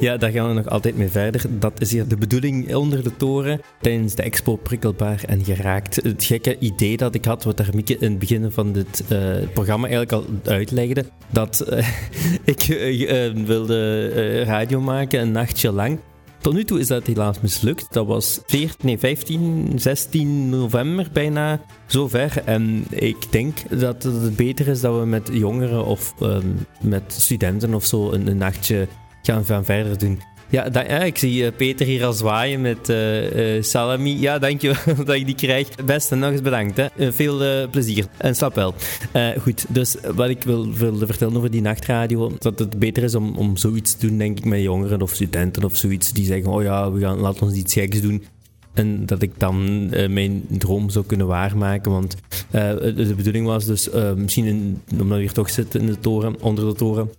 Ja, daar gaan we nog altijd mee verder. Dat is hier de bedoeling onder de toren. Tijdens de expo prikkelbaar en geraakt. Het gekke idee dat ik had, wat daar Mieke in het begin van dit uh, programma eigenlijk al uitlegde. Dat uh, ik uh, wilde radio maken een nachtje lang. Tot nu toe is dat helaas mislukt. Dat was 14, nee, 15, 16 november bijna zover. En ik denk dat het beter is dat we met jongeren of um, met studenten of zo een, een nachtje gaan, gaan verder doen. Ja, ja, ik zie uh, Peter hier al zwaaien met uh, uh, salami. Ja, dankjewel dat ik die krijg. Beste, nog eens bedankt. Hè. veel plezier. En slap wel. goed, dus wat ik wil, wilde vertellen over die nachtradio, dat het beter is om, om zoiets te doen, denk ik, met jongeren of studenten of zoiets, die zeggen, oh ja, we gaan, laten ons iets geks doen. En dat ik dan mijn droom zou kunnen waarmaken. Want de bedoeling was dus, misschien in, omdat we hier toch zitten in de toren, onder de toren,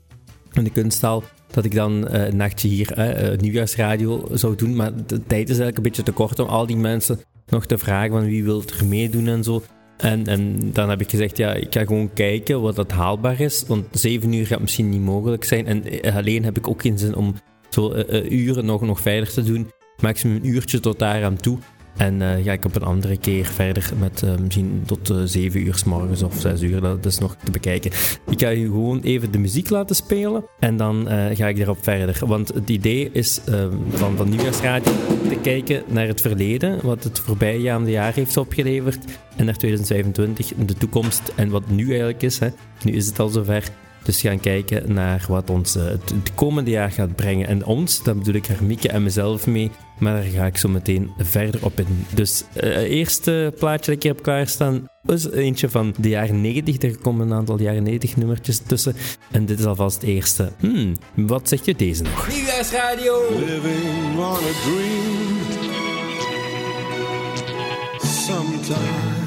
in de kunsthal, dat ik dan uh, een nachtje hier uh, nieuwjaarsradio zou doen. Maar de tijd is eigenlijk een beetje te kort om al die mensen nog te vragen van wie wil er meedoen en zo. En, en dan heb ik gezegd, ja, ik ga gewoon kijken wat dat haalbaar is. Want zeven uur gaat misschien niet mogelijk zijn. En alleen heb ik ook geen zin om zo uren nog, nog verder te doen. Maximum een uurtje tot daar aan toe. En uh, ga ik op een andere keer verder met uh, misschien tot uh, 7 uur s morgens of 6 uur. Dat is nog te bekijken. Ik ga u gewoon even de muziek laten spelen en dan ga ik erop verder. Want het idee is van, van Nieuwjaarsradio te kijken naar het verleden, wat het voorbijgaande jaar heeft opgeleverd. En naar 2025, de toekomst en wat nu eigenlijk is. Hè. Nu is het al zover. Dus gaan kijken naar wat ons uh, het, komende jaar gaat brengen. En ons, dan bedoel ik Hermieke en mezelf mee. Maar daar ga ik zo meteen verder op in. Dus uh, eerste plaatje dat ik hier heb klaarstaan is eentje van de jaren 90. Er komen een aantal jaren 90 nummertjes tussen. En dit is alvast het eerste. Hmm, wat zegt je deze nog? Nieuwjaarsradio! Living on a dream Sometimes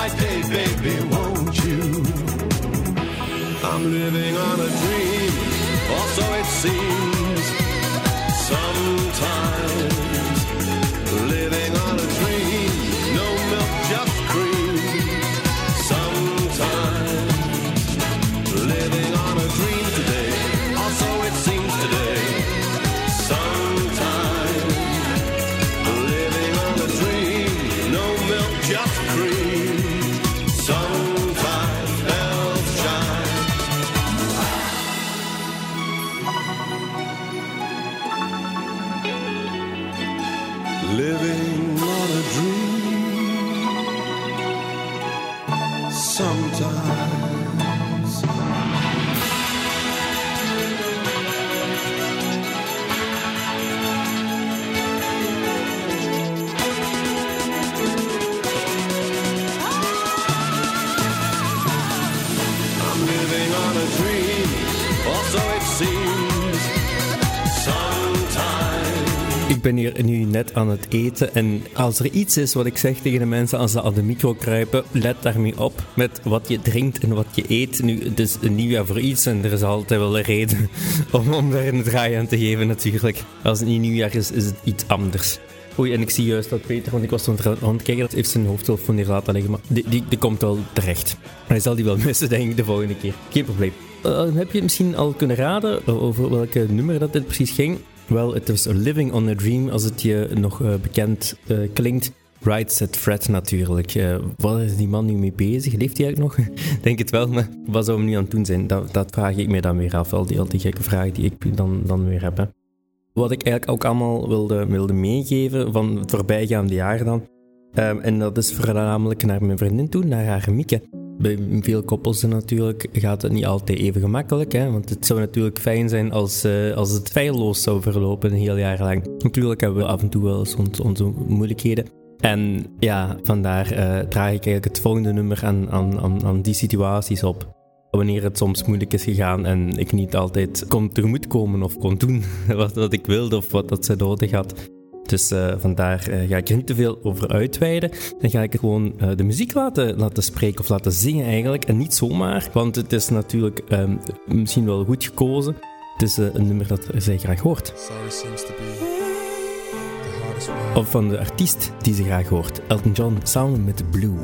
my day, baby, won't you? I'm living on a dream, or so it seems. Sometimes ben hier nu net aan het eten en als er iets is wat ik zeg tegen de mensen als ze aan de micro kruipen, let daarmee op met wat je drinkt en wat je eet. Nu, het is een nieuwjaar voor iets en er is altijd wel een reden om, om daar een draai aan te geven natuurlijk. Als het niet nieuwjaar is, is het iets anders. Oei, en ik zie juist dat Peter, want ik was aan het kijken, dat heeft zijn hoofdtelefoon hier laten liggen, maar die, die, die komt wel terecht. Hij zal die wel missen, denk ik, de volgende keer. Geen probleem. Uh, heb je misschien al kunnen raden over welke nummer dat dit precies ging? Wel, het was Living on a Dream, als het je nog uh, bekend uh, klinkt. Right Set Fred natuurlijk. Uh, wat is die man nu mee bezig? Leeft hij eigenlijk nog? Denk het wel, maar wat zou hem nu aan het doen zijn? Dat, dat vraag ik me dan weer af. Al die, al die gekke vragen die ik dan, dan weer heb. Hè. Wat ik eigenlijk ook allemaal wilde, wilde meegeven van het voorbijgaande jaar dan. Um, en dat is voornamelijk naar mijn vriendin toe, naar haar Mieke. Bij veel koppels natuurlijk gaat het niet altijd even gemakkelijk. Hè? Want het zou natuurlijk fijn zijn als, uh, als het feilloos zou verlopen een heel jaar lang. Natuurlijk hebben we af en toe wel eens onze, moeilijkheden. En ja, vandaar uh, draag ik eigenlijk het volgende nummer aan, aan, aan, aan die situaties op wanneer het soms moeilijk is gegaan en ik niet altijd kon tegemoetkomen of kon doen wat, wat ik wilde of wat dat ze nodig had. Dus uh, vandaar uh, ga ik er niet te veel over uitweiden. Dan ga ik gewoon uh, de muziek laten, laten spreken of laten zingen eigenlijk. En niet zomaar, want het is natuurlijk um, misschien wel goed gekozen. Het is een nummer dat zij graag hoort. Of van de artiest die ze graag hoort. Elton John samen met Blue.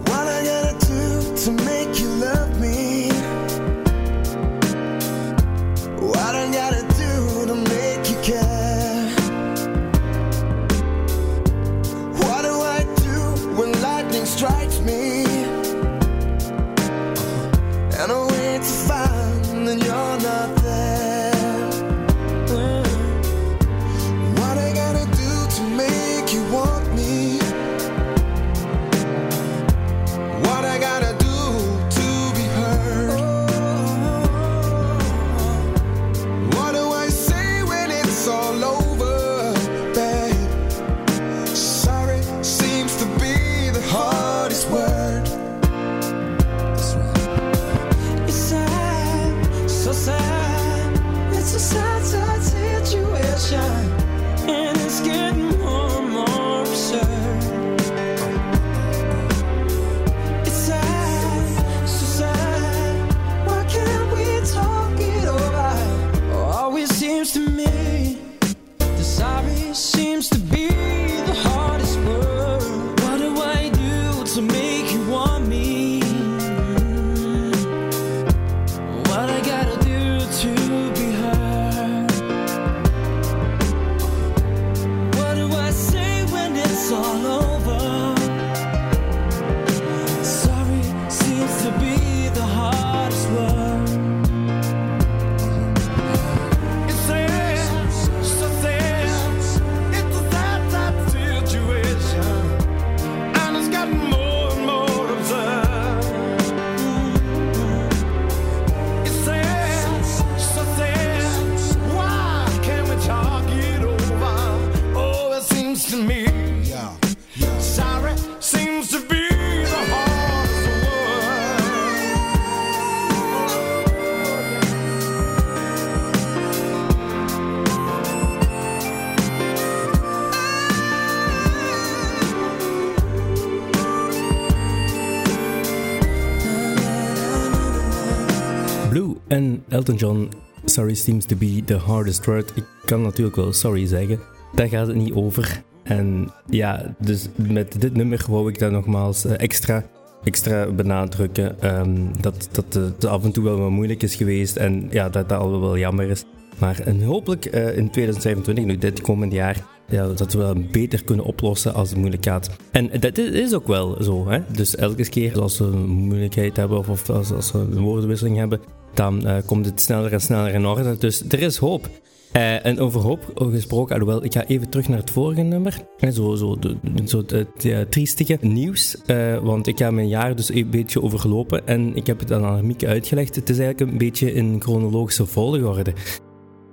Elton John, sorry seems to be the hardest word. Ik kan natuurlijk wel sorry zeggen. Daar gaat het niet over. En ja, dus met dit nummer wou ik dat nogmaals extra, extra benadrukken. Um, dat, dat het af en toe wel wat moeilijk is geweest. En ja, dat dat al wel jammer is. Maar hopelijk uh, in 2025, nu dit komend jaar, ja, dat we wel beter kunnen oplossen als het moeilijk gaat. En dat is ook wel zo. Hè? Dus elke keer als we een moeilijkheid hebben of, of als, als we een woordenwisseling hebben, dan uh, komt het sneller en sneller in orde. Dus er is hoop. Uh, en over hoop gesproken, alhoewel, ik ga even terug naar het vorige nummer. En zo, zo, de, zo het triestige nieuws. Want ik heb mijn jaar dus een beetje overlopen en ik heb het aan Mieke uitgelegd. Het is eigenlijk een beetje in chronologische volgorde.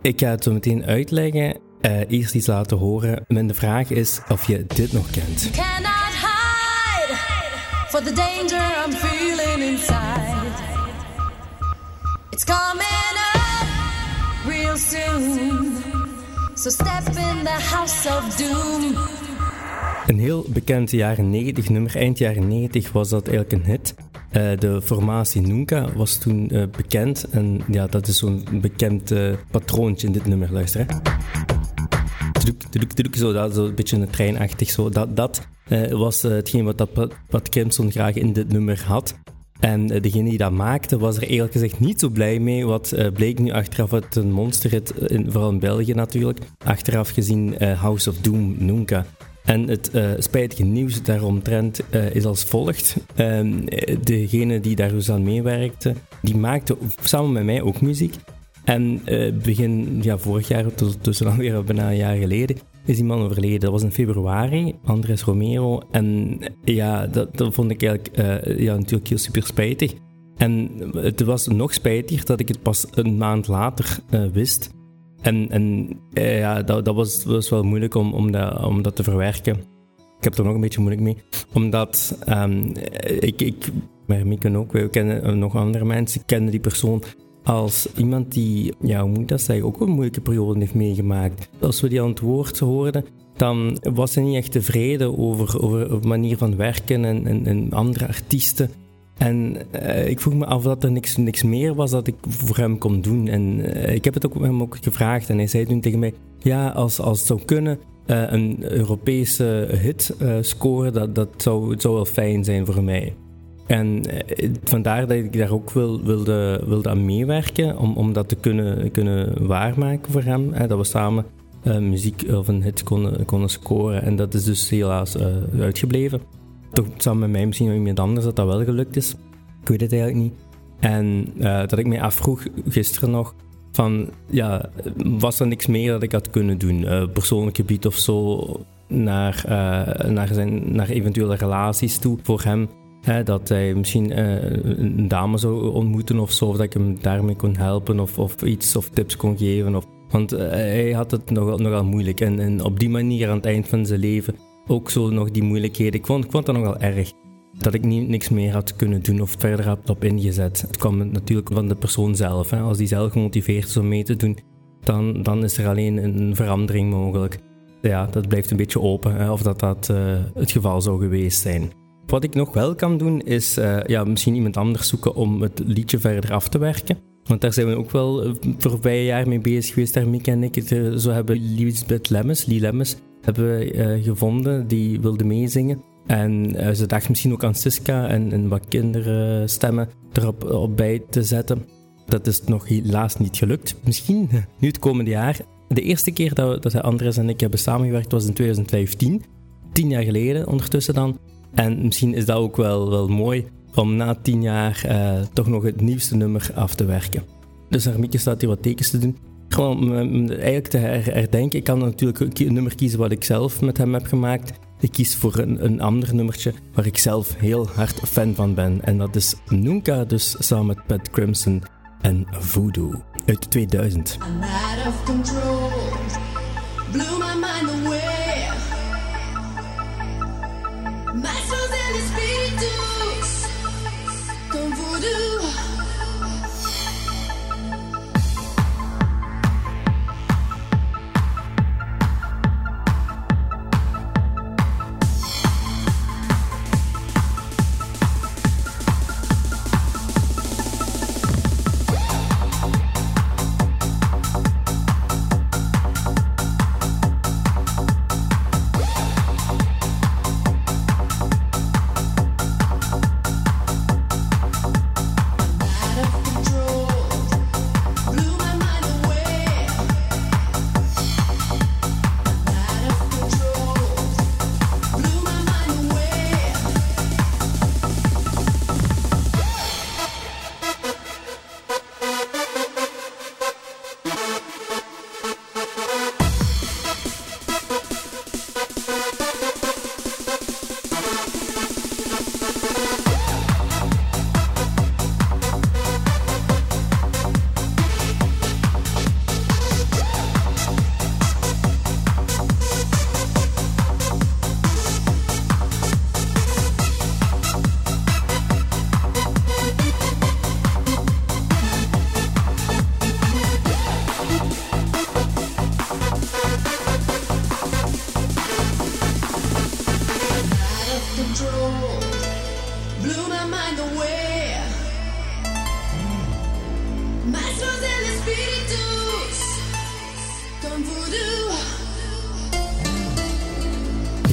Ik ga het zo meteen uitleggen. Eerst iets laten horen. En de vraag is of je dit nog kent. Cannot hide for the danger I'm feeling inside. It's coming up real soon. So step in the house of doom. Een heel bekend jaren 90 nummer, eind jaren 90 was dat eigenlijk een hit. Uh, de formatie Nunca was toen uh, bekend en ja, dat is zo'n bekend uh, patroontje in dit nummer, luister hè. Druk, druk, druk, zo, dat, zo een beetje een treinachtig zo. Dat, dat was hetgeen wat, dat, wat Crimson graag in dit nummer had. En degene die dat maakte was er eerlijk gezegd niet zo blij mee. Wat bleek nu achteraf uit een monsterhit, in, vooral in België natuurlijk. Achteraf gezien House of Doom, Nunca. En het spijtige nieuws daaromtrent uh, is als volgt. Uh, degene die daar dus aan meewerkte, die maakte samen met mij ook muziek. En begin ja, vorig jaar, tussen alweer bijna een jaar geleden, is die man overleden. Dat was in februari, Andres Romero. En ja, dat, dat vond ik eigenlijk ja, natuurlijk heel super spijtig. En het was nog spijtiger dat ik het pas een maand later wist. En, en eh, ja, dat, dat was, was wel moeilijk om, om, dat, om dat te verwerken. Ik heb er nog een beetje moeilijk mee. Omdat um, ik, ik, maar Mieke ook, we kennen nog andere mensen, kennen die persoon als iemand die, ja, hoe moet dat zeggen, ook een moeilijke periode heeft meegemaakt. Als we die aan het woord hoorden, dan was hij niet echt tevreden over, over manier van werken en, en, en andere artiesten. En uh, ik vroeg me af dat er niks, niks meer was dat ik voor hem kon doen. En uh, ik heb het ook hem ook gevraagd en hij zei toen tegen mij: Ja, als, als het zou kunnen, uh, een Europese hit scoren, dat, dat zou, het zou wel fijn zijn voor mij. En vandaar dat ik daar ook wil, wilde, wilde aan meewerken, om, om dat te kunnen, kunnen waarmaken voor hem. dat we samen muziek of een hit konden, konden scoren. En dat is dus helaas uitgebleven toch samen met mij misschien nog iemand anders dat dat wel gelukt is. Ik weet het eigenlijk niet. En dat ik mij afvroeg gisteren nog van, ja, was er niks meer dat ik had kunnen doen? Persoonlijk gebied of zo, naar, naar, zijn, naar eventuele relaties toe voor hem. Hè, dat hij misschien een dame zou ontmoeten of zo, of dat ik hem daarmee kon helpen of, of iets of tips kon geven. Of, want hij had het nogal, nogal moeilijk. En, en op die manier aan het eind van zijn leven ook zo nog die moeilijkheden. Ik vond, ik vond dat nogal erg. Dat ik niet, niks meer had kunnen doen of verder had op ingezet. Het kwam natuurlijk van de persoon zelf. Hè. Als die zelf gemotiveerd is om mee te doen, dan, dan is er alleen een verandering mogelijk. Ja, dat blijft een beetje open of dat dat uh, het geval zou geweest zijn. Wat ik nog wel kan doen, is uh, ja, misschien iemand anders zoeken om het liedje verder af te werken. Want daar zijn we ook wel uh, voorbije jaar mee bezig geweest, daar Mieke en ik. Zo hebben Lisbeth Lemmes, Lee Lemmes, hebben we gevonden die wilde meezingen. En ze dacht misschien ook aan Siska en, en wat kinderstemmen erop op bij te zetten. Dat is nog helaas niet gelukt. Misschien nu het komende jaar. De eerste keer dat, we, dat Andres en ik hebben samengewerkt was in 2015. Tien jaar geleden ondertussen dan. En misschien is dat ook wel, wel mooi om na tien jaar uh, toch nog het nieuwste nummer af te werken. Dus Armieke staat hier wat tekens te doen gewoon eigenlijk te herdenken. Ik kan natuurlijk een nummer kiezen wat ik zelf met hem heb gemaakt. Ik kies voor een, een ander nummertje waar ik zelf heel hard fan van ben. En dat is Nunca, dus samen met Pat Crimson en Voodoo uit 2000. I'm out of control. Blew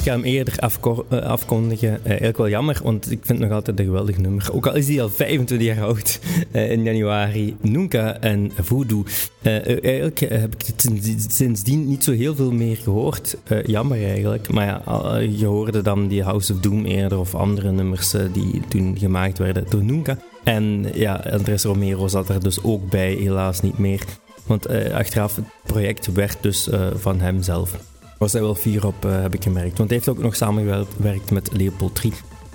Ik ga hem eerder eh, afkondigen. Eigenlijk wel jammer, want ik vind het nog altijd een geweldig nummer. Ook al is hij al 25 jaar oud eh, in januari. Nunca en Voodoo. Eigenlijk heb ik het sinds- sindsdien niet zo heel veel meer gehoord. Eh, jammer eigenlijk. Maar ja, je hoorde dan die House of Doom eerder of andere nummers die toen gemaakt werden door Nunca. En ja, Andres Romero zat er dus ook bij, helaas niet meer. Want achteraf, het project werd dus van hemzelf was hij wel fier op, eh, heb ik gemerkt. Want hij heeft ook nog samengewerkt met Leopold Trie.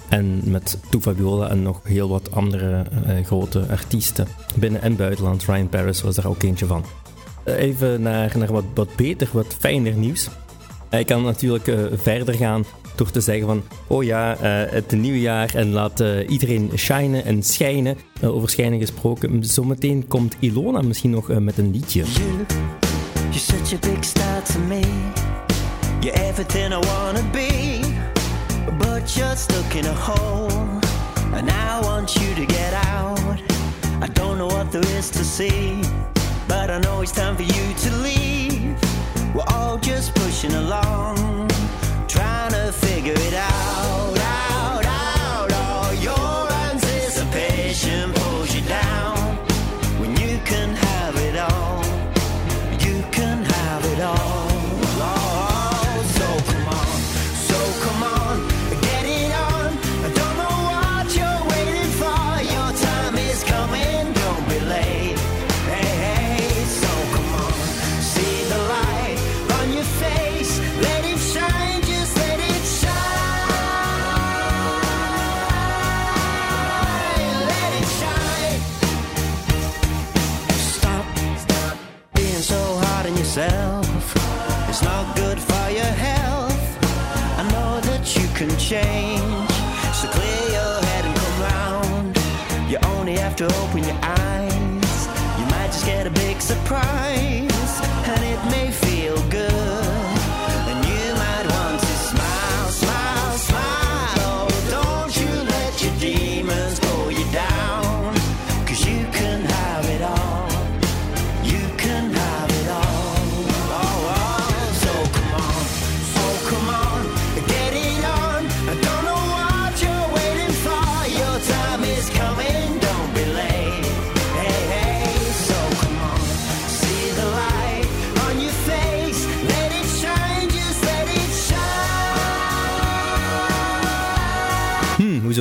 En met Toe Fabiola en nog heel wat andere eh, grote artiesten. Binnen en buitenland. Ryan Paris was daar ook eentje van. Eh, even naar, naar wat, wat beter, wat fijner nieuws. Hij kan natuurlijk verder gaan door te zeggen van... Oh ja, het nieuwe jaar en laat iedereen shinen en schijnen. Over schijnen gesproken. Zometeen komt Ilona misschien nog met een liedje. You, you're everything I wanna be, but you're stuck in a hole, and I want you to get out. I don't know what there is to see, but I know it's time for you to leave. We're all just pushing along, trying to figure it out,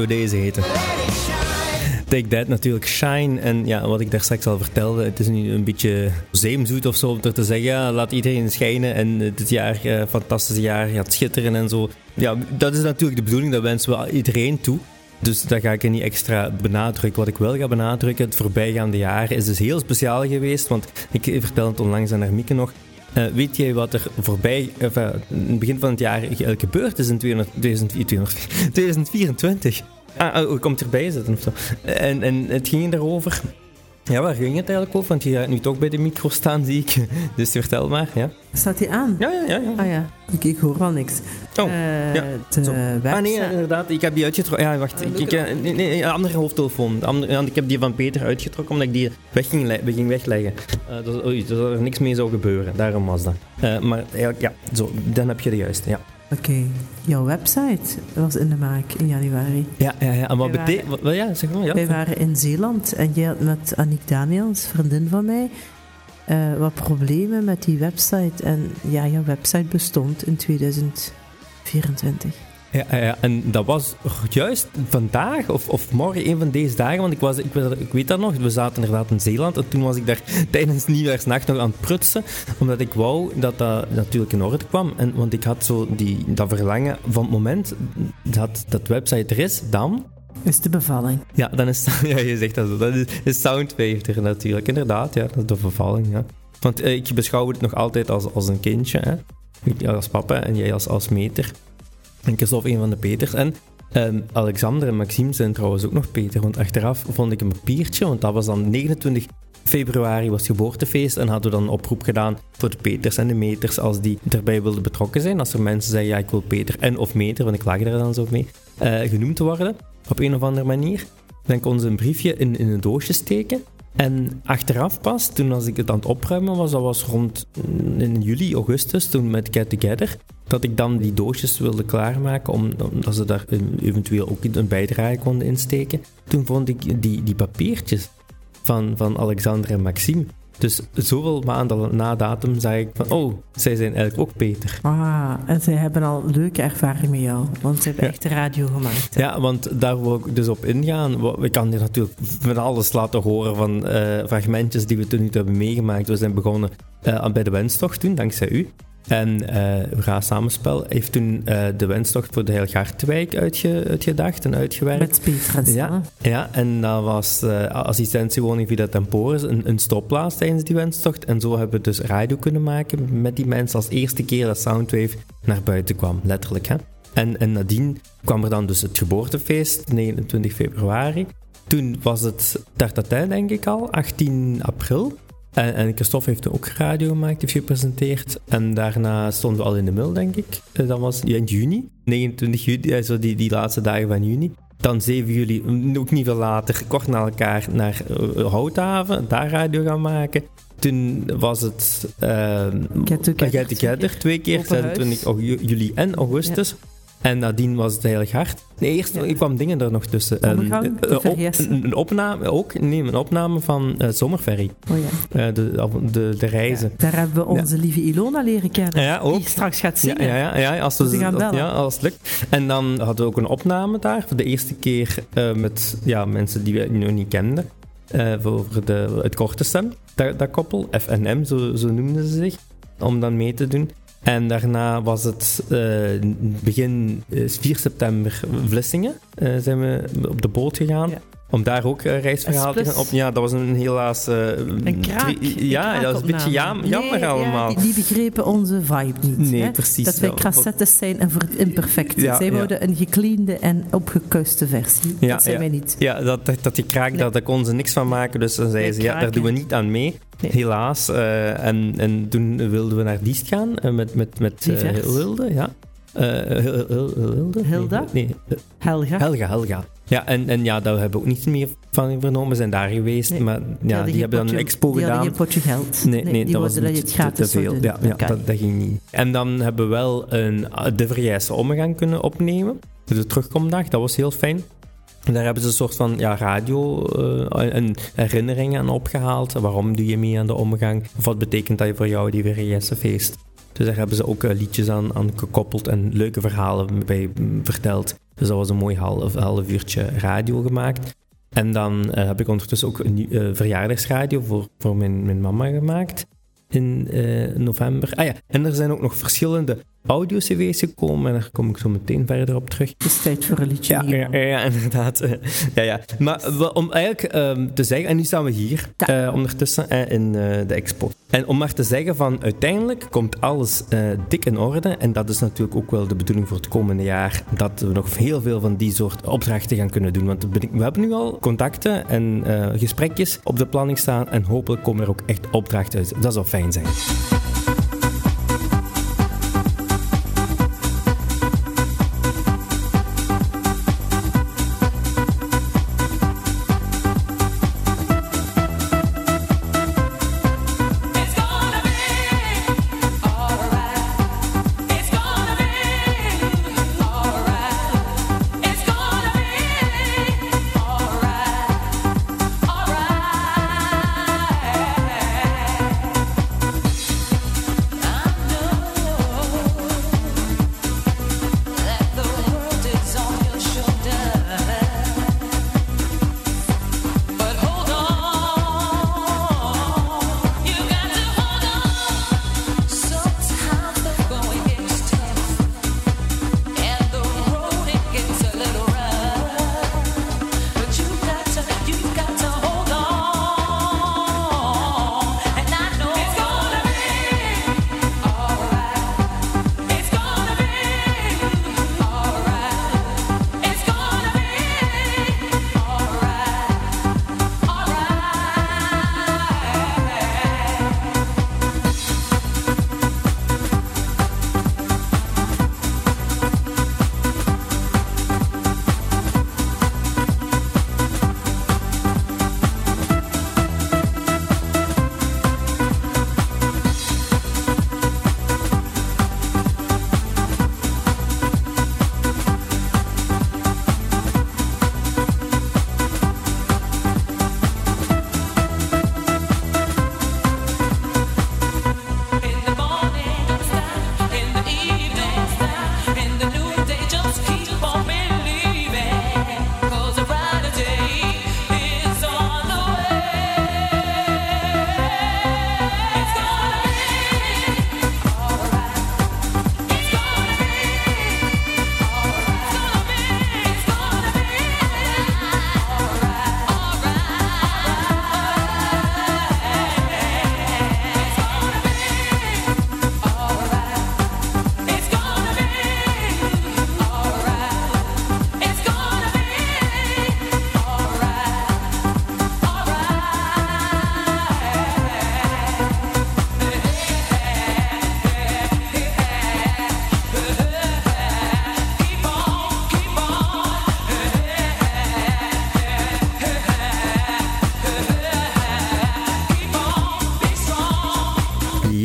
deze heten? Take That natuurlijk, Shine. En ja, wat ik daar straks al vertelde, het is nu een beetje zeemzoet of zo om te zeggen, ja, laat iedereen schijnen en eh, dit jaar, eh, fantastische jaar, gaat schitteren en zo. Ja, dat is natuurlijk de bedoeling, dat wensen we iedereen toe. Dus dat ga ik niet extra benadrukken. Wat ik wel ga benadrukken, het voorbijgaande jaar is dus heel speciaal geweest, want ik vertelde het onlangs aan Hermieke nog. Eh, weet jij wat er voorbij, in het begin van het jaar ge- gebeurd is in 200 2000 2024? Ah, oh, komt erbij zitten of zo. En, en het ging erover. Ja, waar ging het eigenlijk over? Want je gaat nu toch bij de micro staan, zie ik. Dus vertel maar, ja. Staat hij aan? Ja, ja, ja. ja. Ah ja, ik, ik hoor al niks. Oh, Eh, ja. De Zo. website. Ah nee, inderdaad. Ik heb die uitgetrokken. Ja, wacht. Ik, ik, eh, nee, nee, een andere hoofdtelefoon. Andere, ik heb die van Peter uitgetrokken omdat ik die weg ging, le- ging wegleggen. Eh dat, oei, dat er niks mee zou gebeuren. Daarom was dat. Eh, maar eigenlijk, ja, zo, dan heb je de juiste. Ja, Oké, jouw website was in de maak in januari. ja, ja. ja. En wat betekent... Ja, zeg maar. Ja. Wij waren in Zeeland en jij had met Annick Daniels, vriendin van mij, eh, wat problemen met die website. En ja, jouw website bestond in 2024. Ja, ja, en dat was juist vandaag of, of morgen, een van deze dagen, want ik, was, ik, weet- ik weet dat nog, we zaten inderdaad in Zeeland en toen was ik daar tijdens Nieuwjaarsnacht nog aan het prutsen, omdat ik wou dat dat natuurlijk in orde kwam. En, want ik had zo die, dat verlangen van het moment dat dat website er is, dan... Is de bevalling. Ja, dan is ja, je zegt dat zo. Dat is, is Soundwave natuurlijk, inderdaad, ja, dat is de vervalling, ja. Want eh, ik beschouw het nog altijd als, als een kindje, hè. Ik als papa en jij als, als meter. Christophe een van de Peters. En ehm, Alexander en Maxime zijn trouwens ook nog Peter. Want achteraf vond ik een papiertje, want dat was dan 29 februari was geboortefeest en hadden we dan een oproep gedaan voor de Peters en de Meters als die erbij wilden betrokken zijn. Als er mensen zeggen, ja, ik wil Peter en of Meter, want ik lag er dan zo mee, eh, genoemd te worden op een of andere manier. Dan kon ze een briefje in, in een doosje steken. En achteraf pas, toen als ik het aan het opruimen was, dat was rond mm, in juli, augustus, toen met Get Together, dat ik dan die doosjes wilde klaarmaken, om, omdat ze daar eventueel ook een bijdrage konden insteken. Toen vond ik die, die papiertjes van, van Alexander en Maxime. Dus zoveel maanden na datum zei ik van, oh, zij zijn eigenlijk ook Peter. Ah, en zij hebben al leuke ervaring met jou, want ze hebben Ja. echt radio gemaakt. hè. Ja, want daar wil ik dus op ingaan. We kan hier natuurlijk van alles laten horen van eh, fragmentjes die we tot nu toe hebben meegemaakt. We zijn begonnen eh, bij de wenstocht toen, dankzij u. En eh we gaan samenspel heeft toen eh, de wenstocht voor de Heelgaardwijk uitge, uitgedacht en uitgewerkt. Met. Ja, ja, en dat was eh assistentiewoning Villa Temporis, een, een stopplaats tijdens die wenstocht. En zo hebben we dus radio kunnen maken met die mensen als eerste keer dat Soundwave naar buiten kwam, letterlijk. Hè? En, en nadien kwam er dan dus het geboortefeest, 29 februari. Toen was het Tartatin, denk ik al, 18 april. En, en Christophe heeft ook radio gemaakt, heeft gepresenteerd. En daarna stonden we al in de mail, denk ik. Eh, Dat was in juni, 29 juni, zo die, die laatste dagen van juni. Dan 7 juli, mm, ook niet veel later, kort na elkaar naar eh, Houthaven, daar radio gaan maken. Toen was het uh, Get Together. Get Together, twee keer, Open huis. 26 au- ju- juli en augustus. En nadien was het heel hard. Nee, eerst Ja. ik kwam dingen er nog tussen. Ehm, Omgang, eh, verjessen. een, een opname ook, nee, een opname van eh Zomerferry. Oh ja. Eh, de, de, de reizen. Daar hebben we onze lieve Ilona leren kennen. Ja, ook. Die straks gaat Ja, zingen. ja, ja, ja, als, we, Dus gaan als- ja, als het lukt. En dan hadden we ook een opname daar, voor de eerste keer eh, met ja, mensen die we nog niet kenden. eh, voor de, het korte stem, dat, dat koppel, FNM, zo, zo noemden ze zich, om dan mee te doen. En daarna was het eh, begin eh, 4 september Vlissingen, eh, zijn we op de boot gegaan. Om daar ook eh, reisverhaal te gaan op. Ja, dat was een helaas... eh, Een kraak. Ja, een dat was een beetje jam, jammer Nee, allemaal. Ja, die, die begrepen onze vibe niet. Nee, hè? precies. Dat wij cassettes zijn en voor het imperfecte. Ja, Zij ja. wouden een gecleande en opgekuiste versie. Dat zijn wij niet. Ja, dat, dat, dat die kraak, Nee. daar, daar kon ze niks van maken. Dus dan zei Nee, ze, ja, daar doen we niet aan mee. Nee. Helaas. Eh, en, en toen wilden we naar Diest gaan met, met, met. Hilde, ja. Hilda? Nee, Helga. Helga, Helga. Ja, en, en ja, daar hebben we ook niets meer van vernomen. We zijn daar geweest, Nee. maar ja, die, hebben dan een expo die hadden gedaan. geen potje geld. Nee, nee, die dat was niet te, veel. doen. Ja, ja Dat kan dat, niet. dat ging niet. En dan hebben we wel een, de Verrijse omgang kunnen opnemen. De terugkomdag, dat was heel fijn. En daar hebben ze een soort van ja, radio eh, en herinneringen aan opgehaald. Waarom doe je mee aan de omgang? Of wat betekent dat voor jou, die Verrijse feest? Dus daar hebben ze ook eh, liedjes aan, aan gekoppeld en leuke verhalen bij verteld. Dus dat was een mooi half, half uurtje radio gemaakt. En dan eh, heb ik ondertussen ook een eh, verjaardagsradio voor, voor mijn, mijn mama gemaakt in november. Ah ja, en er zijn ook nog verschillende audio-cv's gekomen en daar kom ik zo meteen verder op terug. Het is tijd voor een liedje. Ja, ja, inderdaad. Ja, ja. Maar om eigenlijk ehm, te zeggen, en nu staan we hier eh, ondertussen in eh, de expo. En om maar te zeggen van uiteindelijk komt alles eh, dik in orde. En dat is natuurlijk ook wel de bedoeling voor het komende jaar. Dat we nog heel veel van die soort opdrachten gaan kunnen doen. Want we hebben nu al contacten en gesprekjes op de planning staan. En hopelijk komen er ook echt opdrachten uit. Dat zou fijn zijn.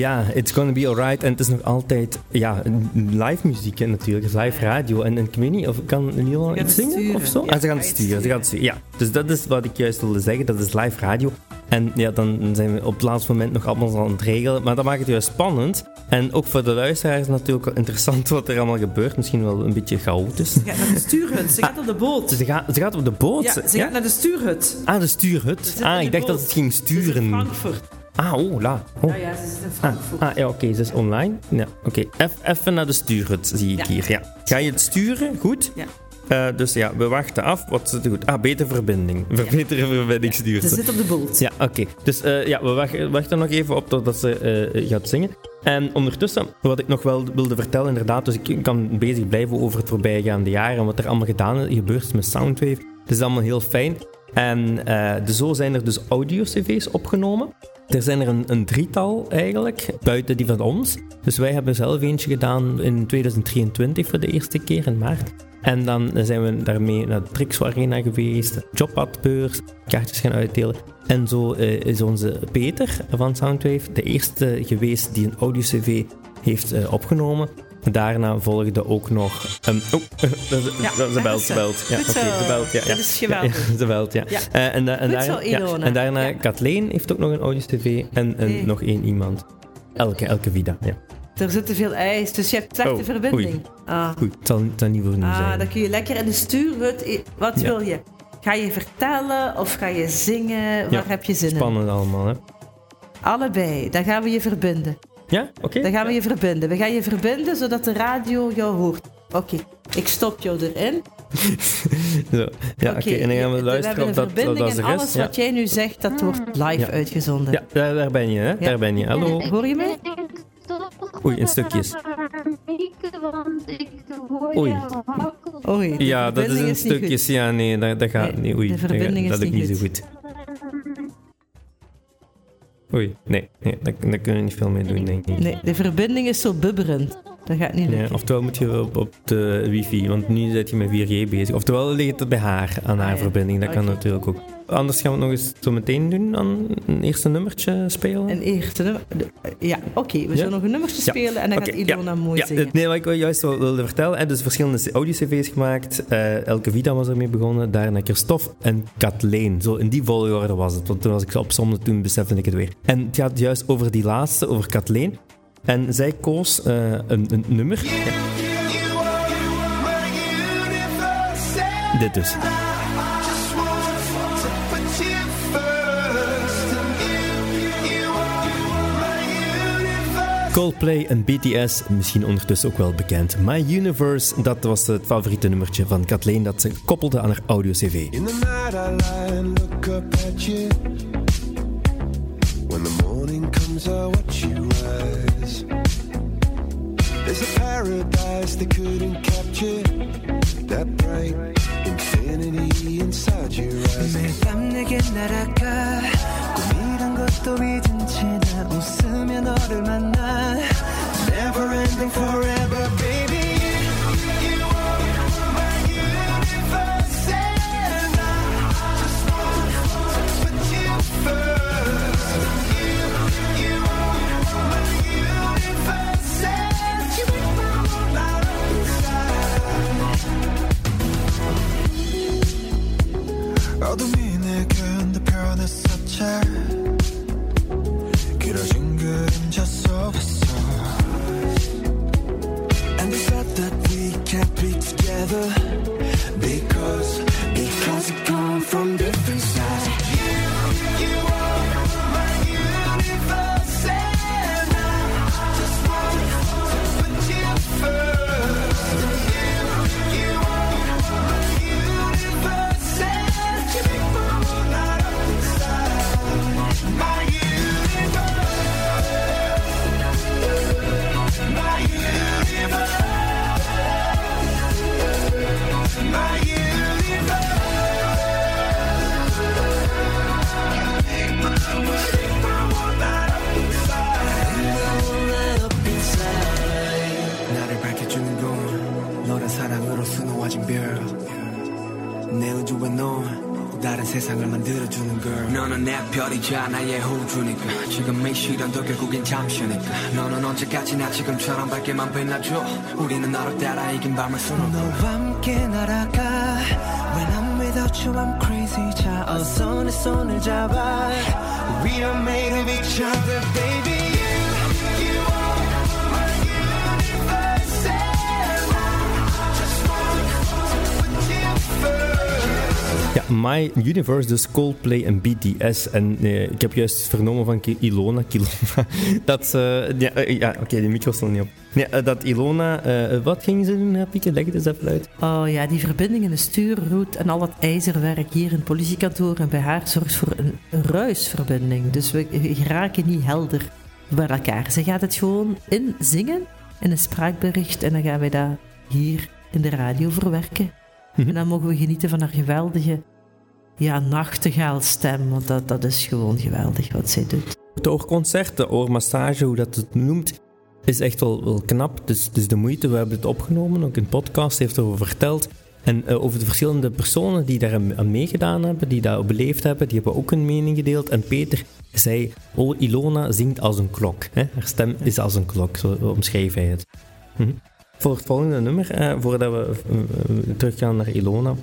Ja, It's Gonna Be Alright. En het is nog altijd ja, live muziek hè, natuurlijk, live radio. En, en ik weet niet, of kan Niel iets zingen sturen. of zo? Ja, ah, ze gaan ga het sturen, ze gaan het sturen. Ja, dus dat is wat ik juist wilde zeggen, dat is live radio. En ja, dan zijn we op het laatste moment nog allemaal aan het regelen. Maar dat maakt het juist spannend. En ook voor de luisteraars natuurlijk wel interessant wat er allemaal gebeurt. Misschien wel een beetje chaotisch. Ze gaat naar de stuurhut. Ze gaat op de boot. Ze, gaat, ze gaat op de boot. Ja, ze gaat naar de stuurhut. Ah, de stuurhut. Ah, ik dacht dat het ging sturen. Frankfurt. Ah, oh, la. Oh. Ja, ja, ze zit in Ah, Frankfurt. ah, ja, oké, ze is online. Ja, oké. Even naar de stuurhut, zie ik Ja. hier. Ja. Ga je het sturen? Goed? Ja. Eh, dus ja, we wachten af. Wat is het goed? Ah, betere verbinding. Verbeterde verbinding stuurt Ze ze. zit op de boot. Ja, oké. Dus eh, ja, we wachten, wachten nog even op totdat ze eh, gaat zingen. En ondertussen, wat ik nog wel wilde vertellen, inderdaad, dus ik kan bezig blijven over het voorbijgaande jaar en wat er allemaal gedaan is, gebeurd is met Soundwave. Het is allemaal heel fijn. En dus zo zijn er dus audio-cv's opgenomen. Er zijn er een, drietal eigenlijk, buiten die van ons. Dus wij hebben zelf eentje gedaan in 2023 voor de eerste keer in maart. En dan zijn we daarmee naar de Trixo Arena geweest, Jobpadbeurs, kaartjes gaan uitdelen. En zo eh, is onze Peter van Soundwave de eerste geweest die een audio-cv heeft eh, opgenomen. Daarna volgde ook nog... een oh, dat Ja, dat- belt, belt. Ja, oké, belt. Ja, ja. Dit is geweldig. Ja, ze belt, ja. Ja. Eh, en, daarna, zo, en. Kathleen heeft ook nog een audio-cv en, en nog één iemand. Elke, elke vida, ja. Er zit te veel ijs, dus je hebt slechte Oh, verbinding. Ah. Goed, zal, het zal niet voor nu ah, zijn. dan kun je lekker in de stuurhut... Wat wil je? Ga je vertellen of ga je zingen? Waar heb je zin in? Spannend allemaal, hè. Allebei. Dan gaan we je verbinden. Ja, oké. Dan gaan we je verbinden. We gaan je verbinden zodat de radio jou hoort. Oké, ik stop jou erin. Zo. Ja, oké. En dan gaan we luisteren op dat, is en alles Ja. wat jij nu zegt, dat wordt live Ja. uitgezonden. Ja, daar, daar ben je, hè? Daar ben je. Hallo. Hoor je mij? Oei, in stukjes. Oei. Oei, Ja, dat is in stukjes. Ja, nee, dat, dat gaat Nee, niet. Oei, de dat, verbinding is dat niet niet zo goed. Oei, nee, nee daar, daar kunnen we niet veel mee doen, denk ik. Nee, de verbinding is zo bubberend. Dat gaat niet Ja, lukken. oftewel moet je op, op de wifi, want nu zit je met 4G bezig. Oftewel ligt het bij haar, aan haar Ah, ja. verbinding. Dat kan natuurlijk ook. Anders gaan we het nog eens zo meteen doen, dan een eerste nummertje spelen. Een eerste nummer. Ja, oké. we zullen nog een nummertje Ja. spelen en dan gaat Ilona mooi ja, zingen. Nee, wat ik juist wel wilde vertellen, hè, dus verschillende audio-cv's gemaakt. Eh, Elke Vida was ermee begonnen, daarna Christophe en Kathleen. Zo in die volgorde was het, want toen was ik zo opzomde, toen besefte ik het weer. En het gaat juist over die laatste, over Kathleen. En zij koos eh, een, een nummer. Ja. Dit dus. Coldplay en BTS, misschien ondertussen ook wel bekend. My Universe, dat was het favoriete nummertje van Kathleen dat ze koppelde aan haar audio-cv. In the night I lie and look up at you. When the morning comes, I watch you rise. There's a paradise they couldn't capture. That bright infinity inside your eyes. 매일 밤 내게 날아가 꿈이란 것도 잊은 채나 웃으며 너를 만나 Never ending forever baby 지나 지금처럼 밝게만 빛나줘 우리는 너를 따라 이긴 밤을 수놓고 너와 함께 날아가 When I'm without you I'm crazy 자 어서 내 손을 잡아 We are made of each other baby My Universe, dus Coldplay en BTS. En eh, ik heb juist vernomen van Ilona, Kilona, dat ze... Ja, eh, ja oké, de micro stond niet op. Nee, eh, dat Ilona... eh, wat ging ze doen, Pieke? Leg het eens even uit. Oh ja, die verbinding in de stuurroute en al dat ijzerwerk hier in het politiekantoor en bij haar zorgt voor een ruisverbinding. Dus we geraken niet helder bij elkaar. Ze gaat het gewoon inzingen in een spraakbericht en dan gaan wij dat hier in de radio verwerken. En dan mogen we genieten van haar geweldige ja, nachtegaalstem, want dat, dat is gewoon geweldig wat zij doet. Het oorconcert, de oormassage, hoe dat het noemt, is echt wel, wel knap. Dus, dus de moeite, we hebben het opgenomen, ook in podcast, heeft erover verteld. En eh, over de verschillende personen die daar aan aan meegedaan hebben, die dat beleefd hebben, die hebben ook hun mening gedeeld. En Peter zei, oh, Ilona zingt als een klok. Hè? Haar stem is als een klok, zo omschreef hij het. Mhm. Voor het volgende nummer, eh, voordat we eh, teruggaan naar Ilona,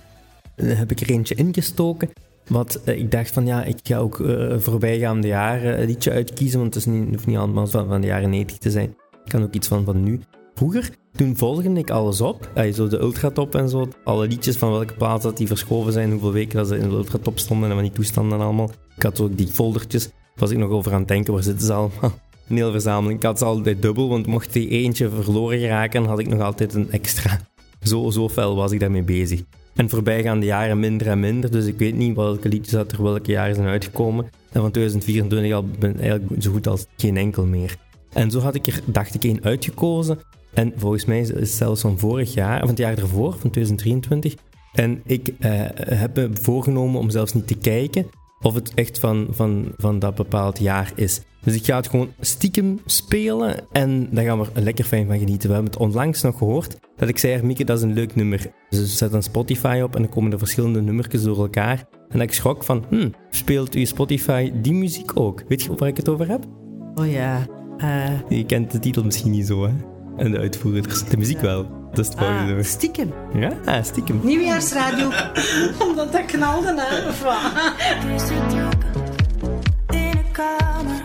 heb ik er eentje ingestoken. Wat eh, ik dacht van ja, ik ga ook eh, voorbijgaande jaren een liedje uitkiezen, want het is niet, hoeft niet allemaal van, van de jaren 90 te zijn. Het kan ook iets van, van nu. Vroeger, toen volgde ik alles op, eh, zo de ultratop en zo, alle liedjes van welke plaats dat die verschoven zijn, hoeveel weken dat ze in de ultratop stonden en van die toestanden allemaal. Ik had ook die foldertjes, was ik nog over aan het denken, waar zitten ze allemaal? Een hele verzameling. Ik had ze altijd dubbel, want mocht die eentje verloren geraken, had ik nog altijd een extra. Zo, zo fel was ik daarmee bezig. En voorbijgaande jaren minder en minder, dus ik weet niet welke liedjes er welke jaren zijn uitgekomen. En van 2024 al ben eigenlijk zo goed als geen enkel meer. En zo had ik er, dacht ik, één uitgekozen. En volgens mij is het zelfs van vorig jaar, of het jaar ervoor, van 2023. En ik eh, heb me voorgenomen om zelfs niet te kijken of het echt van, van, van dat bepaald jaar is. Dus ik ga het gewoon stiekem spelen en daar gaan we er lekker fijn van genieten. We hebben het onlangs nog gehoord dat ik zei, Mieke, dat is een leuk nummer. Dus zet dan Spotify op en dan komen er verschillende nummertjes door elkaar. En ik schrok van, hm, speelt uw Spotify die muziek ook? Weet je waar ik het over heb? Oh ja, eh, Je kent de titel misschien niet zo, hè? En de uitvoerders. De muziek wel. Dat is het volgende ah, stiekem. Ja, stiekem. Nieuwjaarsradio. Omdat dat knalde, hè? Of wat? In de kamer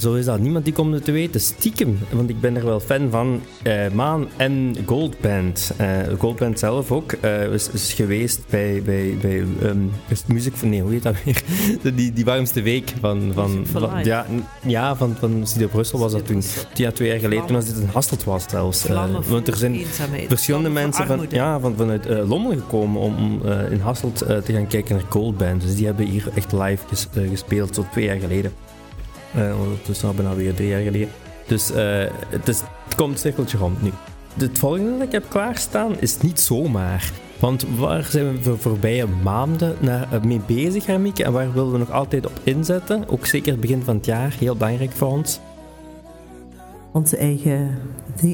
zo is dat. Niemand die komt het te weten. Stiekem, want ik ben er wel fan van. eh, Maan en Goldband. Eh Goldband zelf ook. eh, is, is geweest bij, bij, bij muziek van... Nee, hoe heet dat weer? die, die warmste week van... van, van- ja, ja, van, van Studio Brussel was dat toen. Ja, twee jaar geleden. Toen was dit een Hasselt was zelfs. want er zijn verschillende mensen van, ja, van, vanuit Lommel gekomen om, in Hasselt te gaan kijken naar Goldband. Dus die hebben hier echt live ges- gespeeld, zo twee jaar geleden. Eh ondertussen al bijna weer drie jaar geleden. Dus eh, het, is, het komt een cirkeltje rond nu. Het volgende dat ik heb klaarstaan is niet zomaar. Want waar zijn we voor voorbije maanden naar, eh, mee bezig, Hermieke? En waar willen we nog altijd op inzetten? Ook zeker begin van het jaar, heel belangrijk voor ons. Onze eigen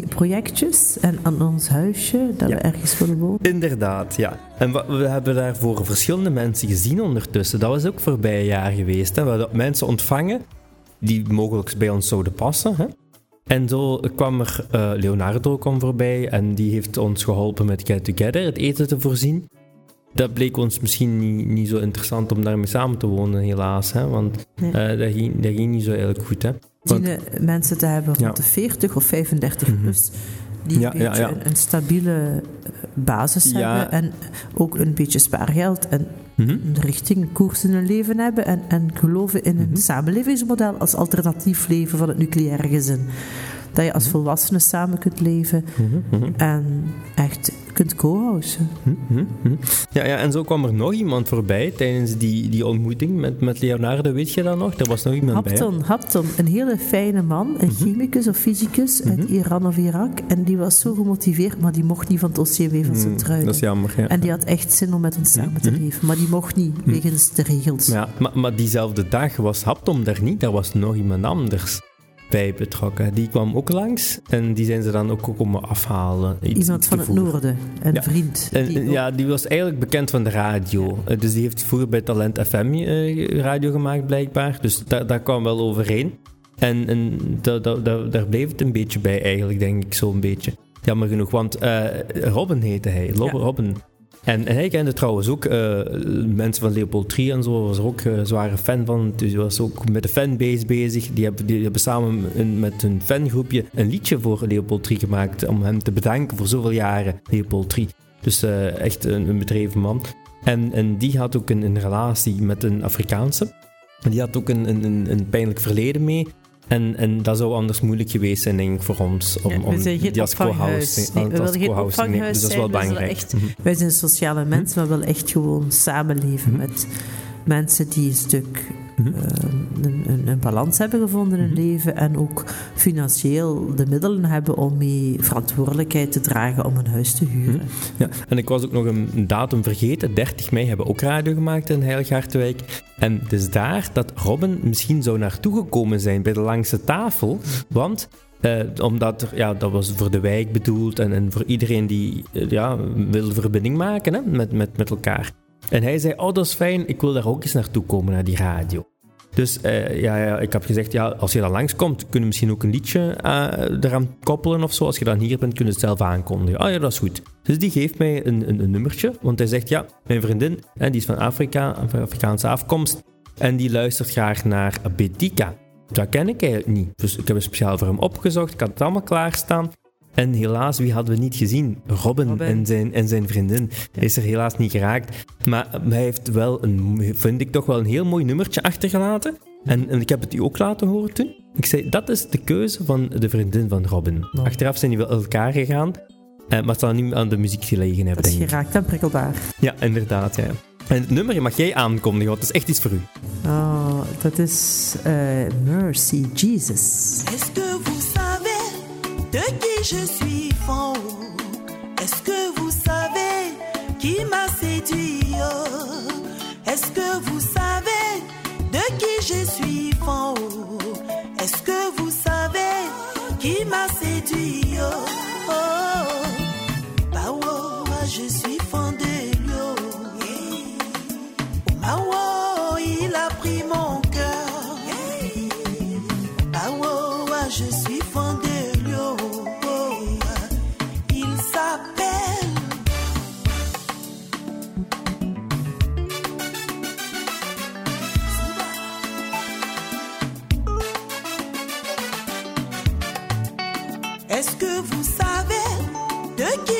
projectjes en aan ons huisje, dat Ja. we ergens willen wonen. Inderdaad, ja. En we hebben daarvoor verschillende mensen gezien ondertussen. Dat was ook voorbije jaar geweest. Hè. We hadden mensen ontvangen die mogelijk bij ons zouden passen. Hè. En zo kwam er eh, Leonardo kwam voorbij en die heeft ons geholpen met Get Together, het eten te voorzien. Dat bleek ons misschien niet, niet zo interessant om daarmee samen te wonen, helaas. Hè, want Nee. eh, dat, ging, dat ging niet zo eigenlijk goed. Hè. Want- mensen te hebben rond Ja. de 40 of 35 Mhm. plus, die Ja, een ja, beetje ja. Een, stabiele eh, basis hebben en ook een beetje spaargeld en Mhm. een richting, koers in hun leven hebben en, en geloven in een Mhm. samenlevingsmodel als alternatief leven van het nucleaire gezin. Dat je als volwassenen samen kunt leven Mhm, mhm. en echt kunt co-housen. Mhm, mhm. Ja, ja, en zo kwam er nog iemand voorbij tijdens die, die ontmoeting met, met Leonardo, weet je dat nog? Er was nog iemand bij. hè? Hapton, Hapton, een hele fijne man, een Mhm. chemicus of fysicus uit Iran of Irak. En die was zo gemotiveerd, maar die mocht niet van het OCW van zijn Mm, truien. Dat is jammer, ja. En die had echt zin om met ons samen te Mhm. leven. Maar die mocht niet, wegens de regels. Ja, maar, maar diezelfde dag was Haptom daar niet, daar was nog iemand anders bij betrokken. Die kwam ook langs en die zijn ze dan ook komen afhalen. Iemand van het noorden, een Ja. vriend. En, die ja, die was eigenlijk bekend van de radio. Eh, Dus die heeft vroeger bij Talent FM eh, radio gemaakt, blijkbaar. Dus daar, daar kwam wel overheen. En, en da, da, da- daar bleef het een beetje bij, eigenlijk, denk ik, zo'n beetje. Jammer genoeg, want eh, Robin heette hij. Ja. En, hij kende trouwens ook eh, mensen van Leopold 3 en zo. Was er ook een zware fan van. Dus hij was ook met de fanbase bezig. Die hebben, die hebben samen een- met hun fangroepje een liedje voor Leopold 3 gemaakt. Om hem te bedanken voor zoveel jaren, Leopold 3. Dus eh, echt een, een bedreven man. En, en die had ook een, een relatie met een Afrikaanse. En die had ook een, een, een pijnlijk verleden mee. En, en dat zou anders moeilijk geweest zijn, denk ik, voor ons. Om, we om die als co-housing- Nee, we geen Dus dat is wel. We belangrijk. echt- Mhm. Wij zijn sociale mensen, maar willen echt gewoon samenleven Mhm. met mensen die een stuk Mhm. eh, een, een, een balans hebben gevonden in hun Mhm. leven en ook financieel de middelen hebben om mee verantwoordelijkheid te dragen om een huis te huren. Ja, en ik was ook nog een, datum vergeten. 30 mei hebben we ook radio gemaakt in Heilighaartwijk. En het is daar dat Robin misschien zou naartoe gekomen zijn bij de langste tafel. Want eh, omdat er, ja, dat was voor de wijk bedoeld en, en voor iedereen die eh, ja, wil verbinding maken hè, met, met, met elkaar. En hij zei, oh dat is fijn, ik wil daar ook eens naartoe komen, naar die radio. Dus eh, ja, ja, ik heb gezegd, ja, als je dan langskomt, kunnen we misschien ook een liedje eh, eraan koppelen of zo. Als je dan hier bent, kun je het zelf aankondigen. Ah ja, dat is goed. Dus die geeft mij een, een, een nummertje, want hij zegt, ja, mijn vriendin, hè, die is van Afrika, van Afrikaanse afkomst, en die luistert graag naar Betika. Dat ken ik eigenlijk niet. Dus ik heb het speciaal voor hem opgezocht, ik had het allemaal klaarstaan. En helaas, wie hadden we niet gezien? Robin, Robin. En, zijn, en zijn vriendin. Hij is er helaas niet geraakt. Maar hij heeft wel een, vind ik toch wel een heel mooi nummertje achtergelaten. En, en ik heb het u ook laten horen toen. Ik zei, dat is de keuze van de vriendin van Robin. Achteraf zijn die wel elkaar gegaan. Eh, maar het zal niet aan de muziek gelegen hebben, Dat is geraakt en prikkelbaar. Ja, inderdaad, ja. En het nummer mag jij aankondigen, want het is echt iets voor u. Oh, dat is eh, Mercy Jesus. De qui je suis fan Est-ce que vous savez qui m'a séduit? Oh? Est-ce que vous savez de qui je suis fan Est-ce que vous savez qui m'a séduit? Oh? Oh, bah oh, je suis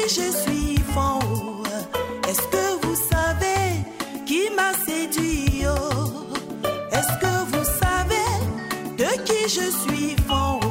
je suis oh. Est-ce que vous savez qui m'a séduit? oh? Est-ce que vous savez de qui je suis fan?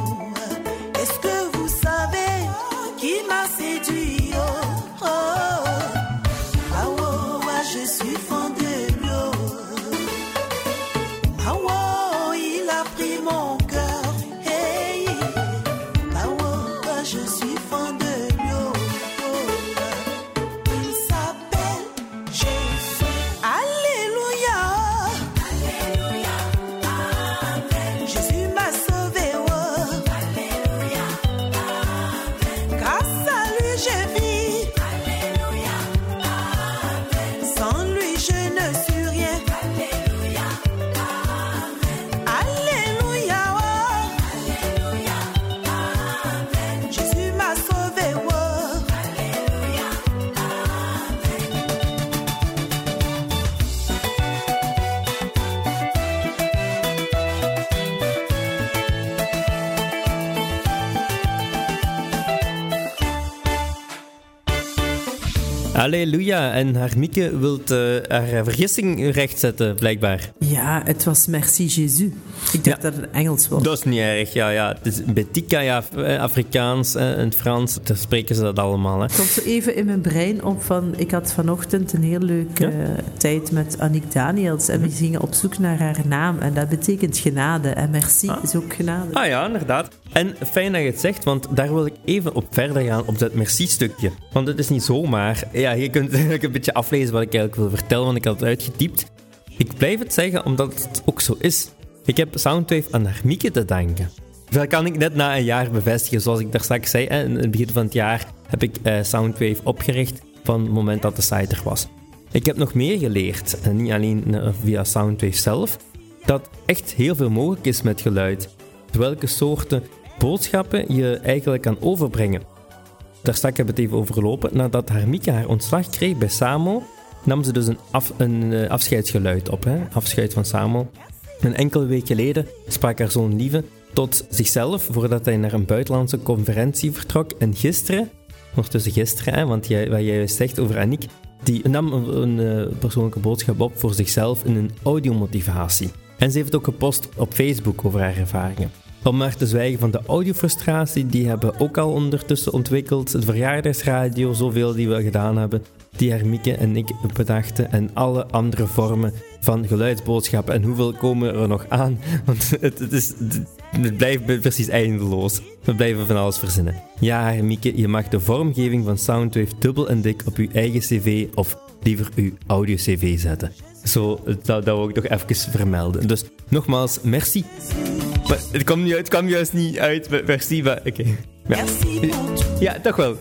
Halleluja. En haar Mieke wil haar vergissing rechtzetten, blijkbaar. Ja, het was Merci Jésus. Ik dacht dat het Engels was. Dat is niet erg, ja. ja. Het is Betika, ja, eh, Afrikaans en het Frans. Daar spreken ze dat allemaal, hè. komt zo even in mijn brein op van... Ik had vanochtend een heel leuke Ja? eh, tijd met Annick Daniels. En we gingen op zoek naar haar naam. En dat betekent genade. En merci is ook genade. Ah ja, inderdaad. En fijn dat je het zegt, want daar wil ik even op verder gaan, op dat merci-stukje. Want het is niet zomaar... Ja, je kunt eigenlijk een beetje aflezen wat ik eigenlijk wil vertellen, want ik had het uitgetypt. Ik blijf het zeggen, omdat het ook zo is. Ik heb Soundwave aan haar Mieke te danken. Dat kan ik net na een jaar bevestigen. Zoals ik daar straks zei, in het begin van het jaar heb ik eh, Soundwave opgericht van het moment dat de site er was. Ik heb nog meer geleerd, niet alleen eh, via Soundwave zelf, dat echt heel veel mogelijk is met geluid. Welke soorten boodschappen je eigenlijk kan overbrengen. Daar straks heb ik het even overlopen. Nadat haar Mieke haar ontslag kreeg bij Samo, nam ze dus een, een eh, afscheidsgeluid op. Hè? Afscheid van Samo. Een enkele week geleden sprak haar zoon Lieve tot zichzelf voordat hij naar een buitenlandse conferentie vertrok. En gisteren, ondertussen gisteren, want jij, wat jij zegt over Annick, die nam een, eh, persoonlijke boodschap op voor zichzelf in een audiomotivatie. En ze heeft ook gepost op Facebook over haar ervaringen. Om maar te zwijgen van de audiofrustratie, die hebben ook al ondertussen ontwikkeld. De verjaardagsradio, zoveel die we gedaan hebben, die Hermieke en ik bedachten. En alle andere vormen van geluidsboodschappen. En hoeveel komen er nog aan? Want het, het, is, het blijft precies eindeloos. We blijven van alles verzinnen. Ja, Hermieke, je mag de vormgeving van Soundwave dubbel en dik op uw eigen cv of liever uw audio-cv zetten. Zo, dat, dat wil ik toch even vermelden. Dus nogmaals, merci. Maar het kwam, niet uit, het kwam juist niet uit, merci, maar oké. Ja. Tout. ja, toch wel.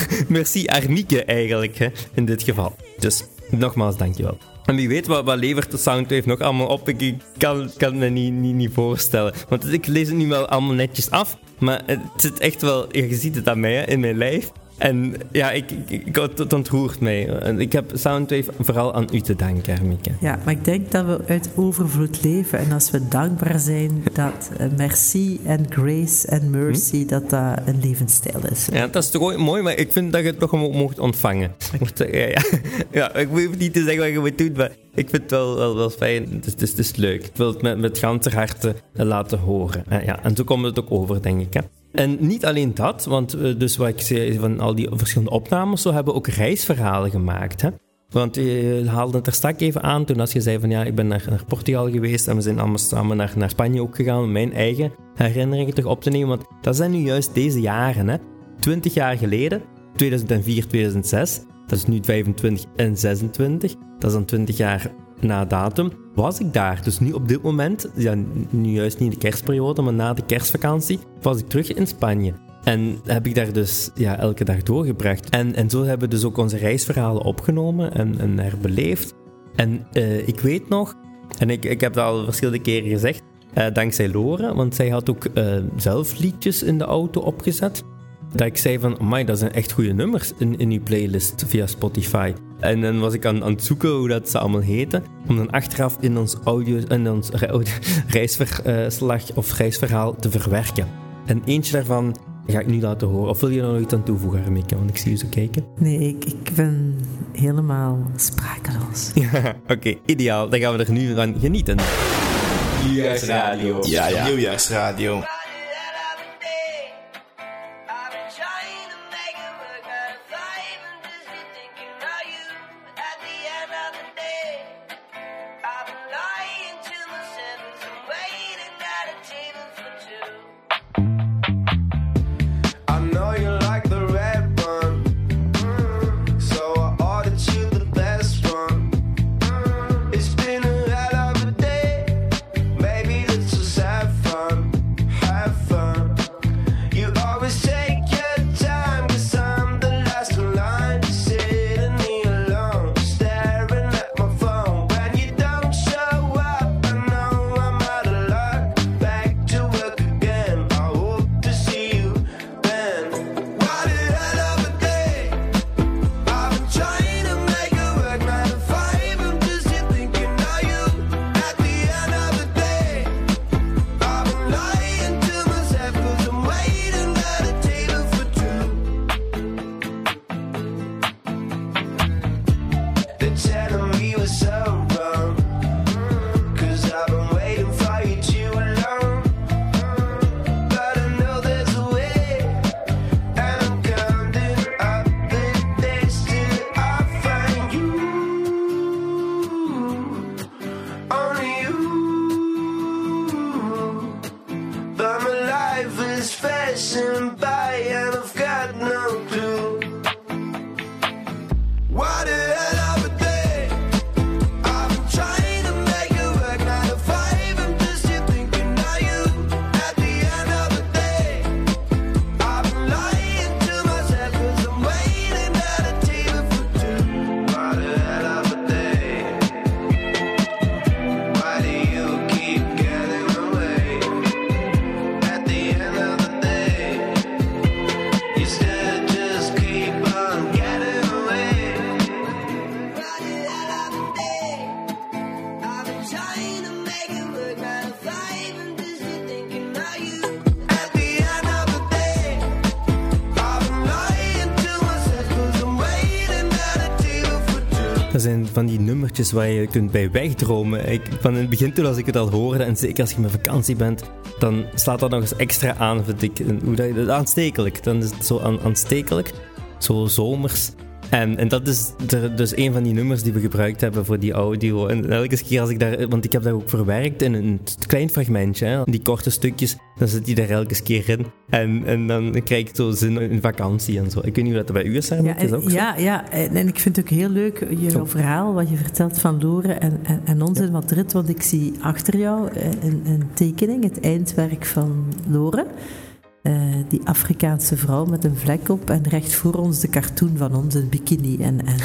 merci Arnieke eigenlijk, hè, in dit geval. Dus, nogmaals, dankjewel. En wie weet, wat, wat levert de Soundwave nog allemaal op? Ik, kan, kan me niet, niet, niet voorstellen. Want ik lees het nu wel allemaal netjes af, maar het zit echt wel... Je ziet het aan mij, hè, in mijn lijf. En ja, ik, ik, ik- het, het ontroert mij. Ik heb Soundwave vooral aan u te danken, Arnieke. Ja, maar ik denk dat we uit overvloed leven. En als we dankbaar zijn dat eh, merci en grace en mercy, dat dat een levensstijl is. Ja, dat is toch mooi, maar ik vind dat je het toch mocht ontvangen. Mocht- Ja, ja. ja, ik hoef niet te zeggen wat je moet doen, maar ik vind het wel, wel, wel fijn. Het is, het, is, het is leuk. Ik wil het met, met ganse harte laten horen. Eh, Ja, en zo komt het ook over, denk ik. Hè. En niet alleen dat, want eh, dus wat ik zei van al die verschillende opnames, zo hebben we ook reisverhalen gemaakt. Hè. Want je haalde het er straks even aan toen als je zei van ja, ik ben naar, Portugal geweest en we zijn allemaal samen naar, naar Spanje ook gegaan om mijn eigen herinneringen terug op te nemen. Want dat zijn nu juist deze jaren. Hè. 20 jaar geleden, 2004, 2006, dat is nu 25 en 26, dat is dan 20 jaar na datum, was ik daar. Dus nu op dit moment, ja, nu juist niet de kerstperiode, maar na de kerstvakantie, was ik terug in Spanje. En heb ik daar dus ja, elke dag doorgebracht. En, en zo hebben we dus ook onze reisverhalen opgenomen en, en herbeleefd. En eh, ik weet nog, en ik, ik heb dat al verschillende keren gezegd, eh, dankzij Lore, want zij had ook eh, zelf liedjes in de auto opgezet. Dat ik zei van, amai, dat zijn echt goede nummers in, in uw playlist via Spotify. En dan was ik aan, aan het zoeken hoe dat ze allemaal heten, om dan achteraf in ons, audio, in ons re- reisverslag of reisverhaal te verwerken. En eentje daarvan ga ik nu laten horen. Of wil je er nog iets aan toevoegen, Armeke? Want ik zie je zo kijken. Nee, ik, ik ben helemaal sprakeloos. Ja, oké, ideaal. Dan gaan we er nu van genieten. Nieuwjaarsradio. Ja, ja. Nieuwjaarsradio. Van die nummertjes waar je kunt bij wegdromen. Ik, van het begin toen als ik het al hoorde, en zeker als je met vakantie bent, dan slaat dat nog eens extra aan, vind ik. Hoe dat, aanstekelijk. Dan is het zo aan, aanstekelijk. Zo zomers. En, en dat is er, dus een van die nummers die we gebruikt hebben voor die audio. En elke keer als ik daar, want ik heb dat ook verwerkt in een klein fragmentje, hè, die korte stukjes, dan zit die er elke keer in. En, en dan krijg ik zo zin in vakantie en zo. Ik weet niet hoe dat bij u is, Sarah, Ja, is ook zo? ja, ja, en ik vind het ook heel leuk, jouw verhaal, wat je vertelt van Loren en, en, en ons in Madrid. Want ik zie achter jou eh, een, een tekening, het eindwerk van Loren. Eh, die Afrikaanse vrouw met een vlek op. En recht voor ons de cartoon van ons in bikini en, en,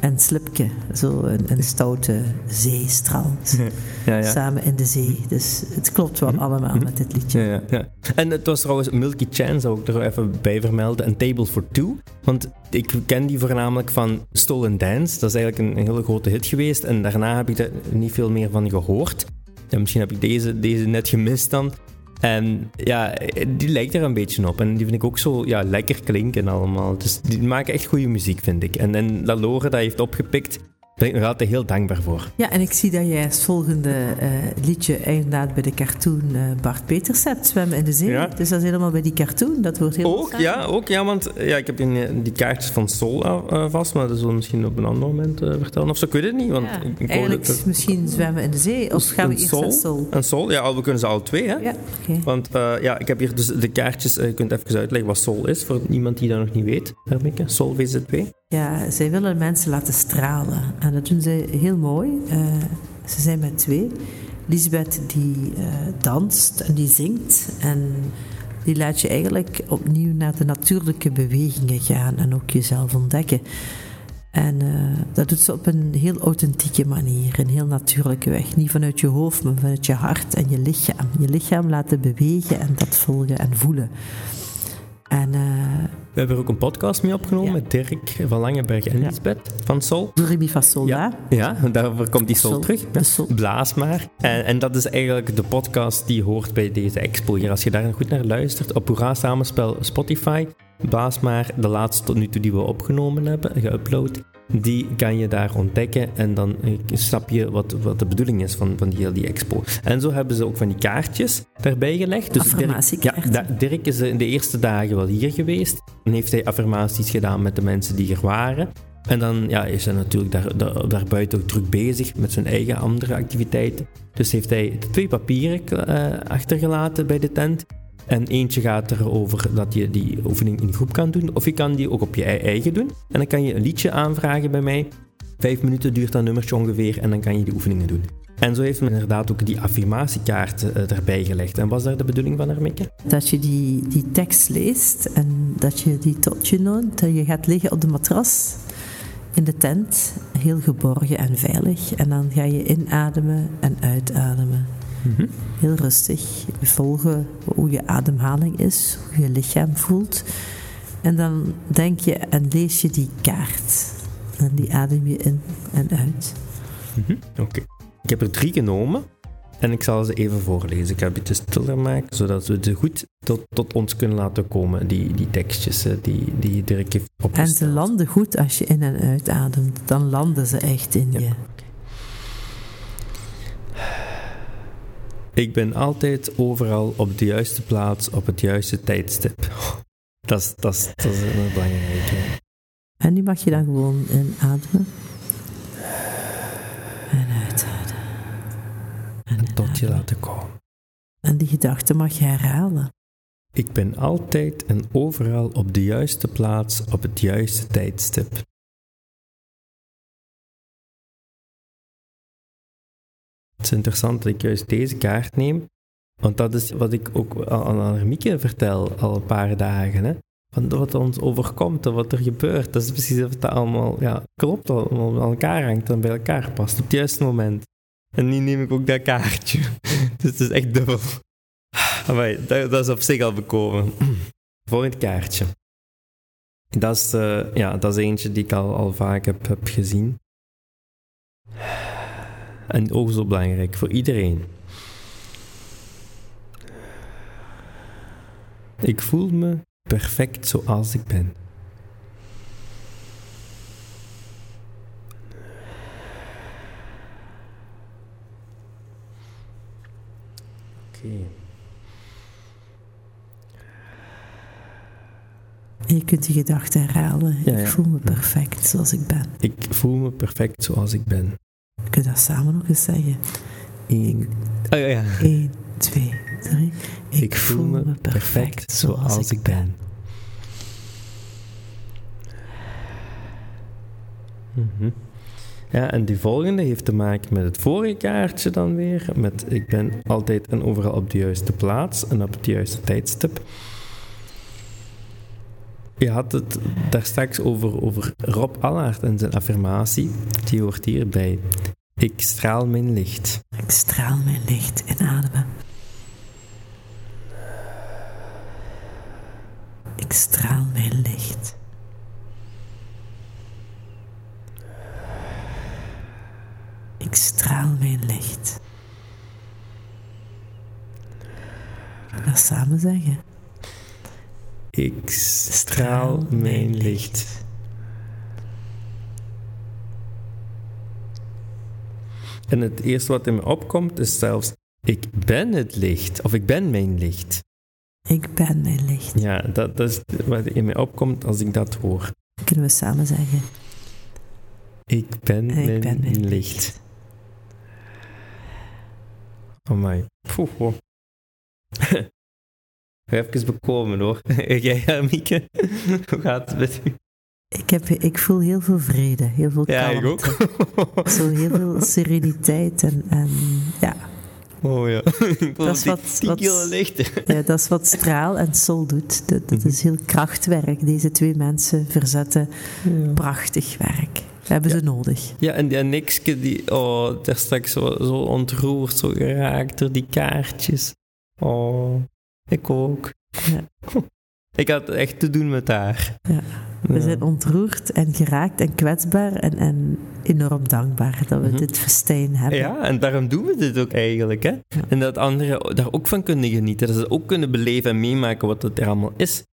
en slipke. Zo een, een stoute zeestrand. Ja, ja. Samen in de zee. Dus het klopt wel allemaal met dit liedje. Ja, ja, ja. En het was trouwens Milky Chan, zou ik er even bij vermelden, en Table for Two. Want ik ken die voornamelijk van Stolen Dance. Dat is eigenlijk een, een hele grote hit geweest. En daarna heb ik er niet veel meer van gehoord. En misschien heb ik deze, deze net gemist dan. En ja, die lijkt er een beetje op. En die vind ik ook zo ja, lekker klinken allemaal. Dus die maken echt goede muziek, vind ik. En, en dat Lore dat heeft opgepikt, ben ik nog altijd heel dankbaar voor. Ja, en ik zie dat jij als volgende eh, liedje inderdaad bij de cartoon eh, Bart Peters hebt, Zwemmen in de Zee. Ja. Dus dat is helemaal bij die cartoon. Dat wordt heel Ook, ja, ook, ja, want ja, ik heb die, die kaartjes van Sol eh, vast, maar dat zullen we misschien op een ander moment eh, vertellen. Of zo, ik weet het niet, want Ja, ik, ik eigenlijk dat- misschien Zwemmen in de Zee. Of gaan we eerst Sol, naar Sol? Een Sol, ja, we kunnen ze alle twee, hè. Ja, oké. Want eh, ja, ik heb hier dus de kaartjes, eh, je kunt even uitleggen wat Sol is, voor iemand die dat nog niet weet, Hermieke. Sol VZW. Ja, zij willen mensen laten stralen. En dat doen ze heel mooi. Eh, ze zijn met twee. Lisbeth die eh, danst en die zingt. En die laat je eigenlijk opnieuw naar de natuurlijke bewegingen gaan. En ook jezelf ontdekken. En eh, dat doet ze op een heel authentieke manier. Een heel natuurlijke weg. Niet vanuit je hoofd, maar vanuit je hart en je lichaam. Je lichaam laten bewegen en dat volgen en voelen. En eh We hebben er ook een podcast mee opgenomen Ja. met Dirk van Langenberg en Ja. Lisbeth van Sol. Mi fa sol, Ja, ja, daarvoor komt die Sol Sol, terug. Sol. Blaas maar. En, en dat is eigenlijk de podcast die hoort bij deze expo hier. Als je daar goed naar luistert, op Hoera Samenspel Spotify, Blaas maar, de laatste tot nu toe die we opgenomen hebben, geüpload, die kan je daar ontdekken en dan eh, snap je wat, wat de bedoeling is van, van die, heel die expo. En zo hebben ze ook van die kaartjes daarbij gelegd. Dus Dirk, ja, Dirk is in de eerste dagen wel hier geweest en heeft hij affirmaties gedaan met de mensen die er waren. En dan ja, is hij natuurlijk daar, daar, daarbuiten ook druk bezig met zijn eigen andere activiteiten. Dus heeft hij twee papieren eh, achtergelaten bij de tent. En eentje gaat erover dat je die oefening in groep kan doen. Of je kan die ook op je ei- eigen doen. En dan kan je een liedje aanvragen bij mij. Vijf minuten duurt dat nummertje ongeveer. En dan kan je die oefeningen doen. En zo heeft men inderdaad ook die affirmatiekaarten eh, erbij gelegd. En was daar de bedoeling van, Armikke? Dat je die, die tekst leest en dat je die tot je. Dat je gaat liggen op de matras in de tent, heel geborgen en veilig. En dan ga je inademen en uitademen. Heel rustig. Volgen hoe je ademhaling is, hoe je lichaam voelt. En dan denk je en lees je die kaart. En die adem je in en uit. Oké. Ik heb er drie genomen. En ik zal ze even voorlezen. Ik ga een beetje stiller maken, zodat we ze goed tot, tot ons kunnen laten komen, die, die tekstjes eh, die, die Dirk heeft En ze landen goed als je in en uitademt. Dan landen ze echt in je. Ik ben altijd overal op de juiste plaats, op het juiste tijdstip. Dat is, dat is, dat is een belangrijke. En die mag je dan gewoon inademen. En uitademen. En Tot je laten komen. En die gedachte mag je herhalen. Ik ben altijd en overal op de juiste plaats, op het juiste tijdstip. Het is interessant dat ik juist deze kaart neem, want dat is wat ik ook aan Armieke vertel al een paar dagen. Hè? Van wat ons overkomt en wat er gebeurt. Dat is precies of dat allemaal ja, klopt, allemaal aan elkaar hangt en bij elkaar past op het juiste moment. En nu neem ik ook dat kaartje. Dus het is echt dubbel. Amai, dat, is op zich al bekomen. Volgend kaartje. Dat is, eh, ja, dat is eentje die ik al, al vaak heb, heb gezien. En ook zo belangrijk voor iedereen. Ik voel me perfect zoals ik ben. Oké. Je kunt die gedachte herhalen. Ja, ja. Ik voel me perfect zoals ik ben. Ik voel me perfect zoals ik ben. Je kunt dat samen nog eens zeggen. Eén. Oh ja, ja. 1, 2, 3. Ik, voel me perfect zoals ik ben. Mhm. Ja, en die volgende heeft te maken met het vorige kaartje dan weer. Met ik ben altijd en overal op de juiste plaats en op het juiste tijdstip. Je had het daar straks over, over Rob Allard en zijn affirmatie. Die hoort hierbij. Ik straal mijn licht. Ik straal mijn licht inademen. Ik straal mijn licht. Ik straal mijn licht. En dat samen zeggen. Ik straal mijn licht. En het eerste wat in me opkomt is zelfs, ik ben het licht, of ik ben mijn licht. Ik ben mijn licht. Ja, dat, dat is wat in me opkomt als ik dat hoor. Kunnen we samen zeggen. Ik ben, Ik mijn, ben mijn licht. Amai. Poeh, hoor. Even bekomen hoor. Jij, Mieke? Hoe gaat het met u? Ik, heb, ik voel heel veel vrede, heel veel Ja, ik kalmte. ook. Zo heel veel sereniteit en, en ja, Oh ja. Dat is wat- 10 wat- ja, dat is wat straal en sol doet. Dat, dat is heel krachtwerk. Deze twee mensen verzetten prachtig werk. We hebben ze nodig. Ja, en die Nikske, die, oh, daar straks zo, zo ontroerd, zo geraakt door die kaartjes. Oh, ik ook. Ja. Ik had echt te doen met haar. Ja. We Ja. zijn ontroerd en geraakt en kwetsbaar en, en enorm dankbaar dat we Mhm. dit festijn hebben. Ja, en daarom doen we dit ook eigenlijk. Hè? En dat anderen daar ook van kunnen genieten. Dat ze ook kunnen beleven en meemaken wat het er allemaal is.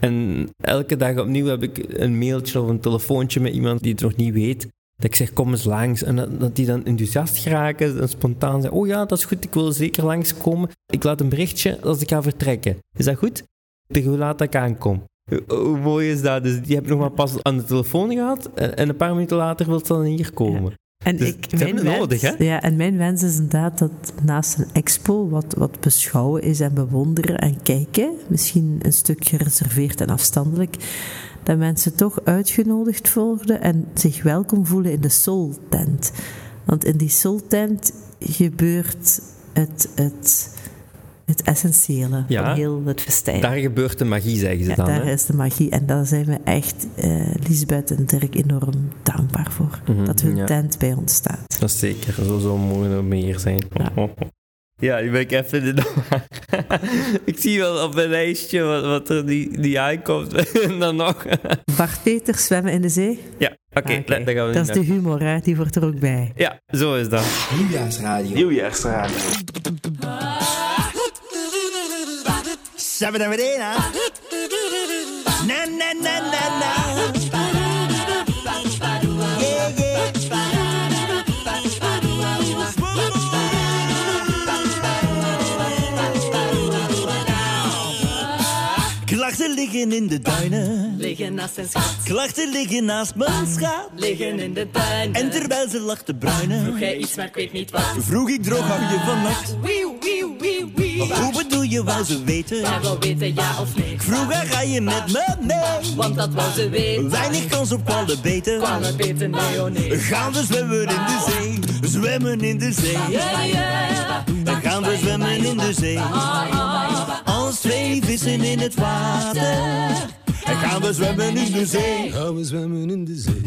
En elke dag opnieuw heb ik een mailtje of een telefoontje met iemand die het nog niet weet. Dat ik zeg, kom eens langs. En dat, dat die dan enthousiast geraken en spontaan zeggen, oh ja, dat is goed, ik wil zeker langskomen. Ik laat een berichtje als ik ga vertrekken. Is dat goed? Tegen hoe laat dat ik aankom. Hoe- Hoe mooi is dat? Dus die heb nog maar pas aan de telefoon gehad. En en een paar minuten later wil ze dan hier komen. En, Dus ik, wens, nodig, hè? Ja, en mijn wens is inderdaad dat naast een expo wat, wat beschouwen is en bewonderen en kijken, misschien een stuk gereserveerd en afstandelijk, dat mensen toch uitgenodigd worden en zich welkom voelen in de Soul Tent. Want in die Soul Tent gebeurt het, het, het essentiële Ja. van heel het festijn. Daar gebeurt de magie, zeggen ze Ja, dan. daar hè? is de magie. En daar zijn we echt, eh Lisbeth en Dirk, enorm dankbaar voor. Mhm, dat hun ja. tent bij ons staat. Dat is zeker. Zo zou mooi nog meer zijn. Ja. Ja, nu ben ik even in de Ik zie wel op mijn lijstje wat, wat er die, die aankomt. en dan nog. Bart Peters, zwemmen in de zee? ja, oké, Ah, oké. dan gaan we Dat is de humor, hè? die wordt er ook bij. Ja, zo is dat. Nieuwjaarsradio. Nieuwjaarsradio. Sabadabadena. Na na na na na. Klachten liggen in de duinen. Liggen naast zijn schat, Klachten liggen naast mijn schaap. liggen in de tuin. En terwijl ze lag te bruinen, Vroeg hij iets, maar ik weet niet wat. vroeg ik droog hou je vannacht. Wieuw, wieuw, wieuw, wieuw. Hoe bedoel je, wou ze weten? Hij weten ja of nee. Vroeg haar, ga je met me mee? Want dat wou ze weten. Weinig kans op kwallen beter. Kwallen beter, nee oh nee. Gaan we zwemmen in de zee, zwemmen in de zee. Ja, ja. Dan gaan we zwemmen in de zee. Als twee vissen in het water. En gaan we zwemmen in de zee. Gaan we zwemmen in de zee.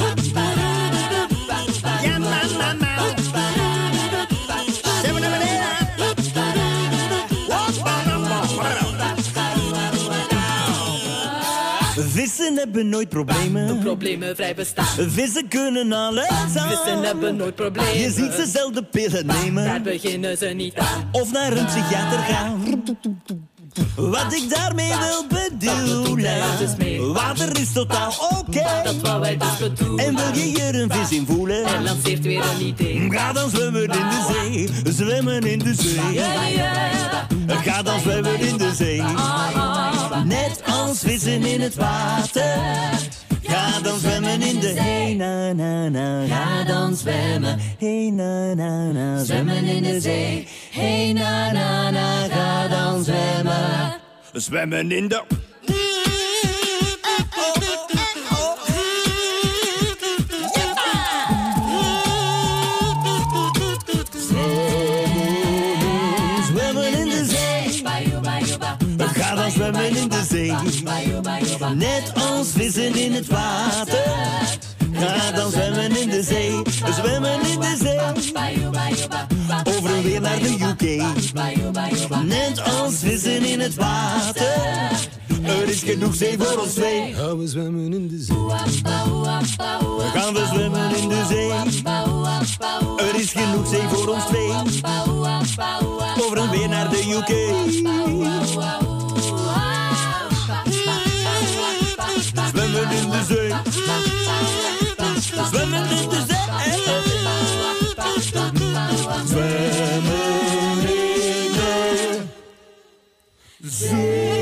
Ja, Vissen hebben nooit problemen. Problemen vrij bestaan. Vissen kunnen alles aan. Vissen hebben nooit problemen. Je ziet ze zelden pillen Daar nemen. beginnen ze niet aan. Of naar een psychiater gaan. Wat ik daarmee wil bedoelen. Water is totaal oké. Dat wou wij dus bedoelen. En wil je hier een vis in voelen? lanceert weer een idee. Ga dan zwemmen in de zee. Zwemmen in de zee. Ga dan zwemmen in de zee. Net als vissen in het water. Ga dan zwemmen in de Hey na na na. Ga dan zwemmen. Hey na na na. Zwemmen in de zee. Hey na na na. Ga dan zwemmen. Zwemmen in de. Zwemmen in de zee. Ga dan zwemmen in de zee. Net als vissen in het water. Ga dan zwemmen in de zee. Zwemmen in de zee. Over en weer naar de UK. Net als vissen in het water. Er is genoeg zee voor ons twee. Gaan we zwemmen in de zee. Gaan we zwemmen in de zee. Er is genoeg zee voor ons twee. Over en weer naar de UK. Zwemmen in de zee. Zwemmen in de zee.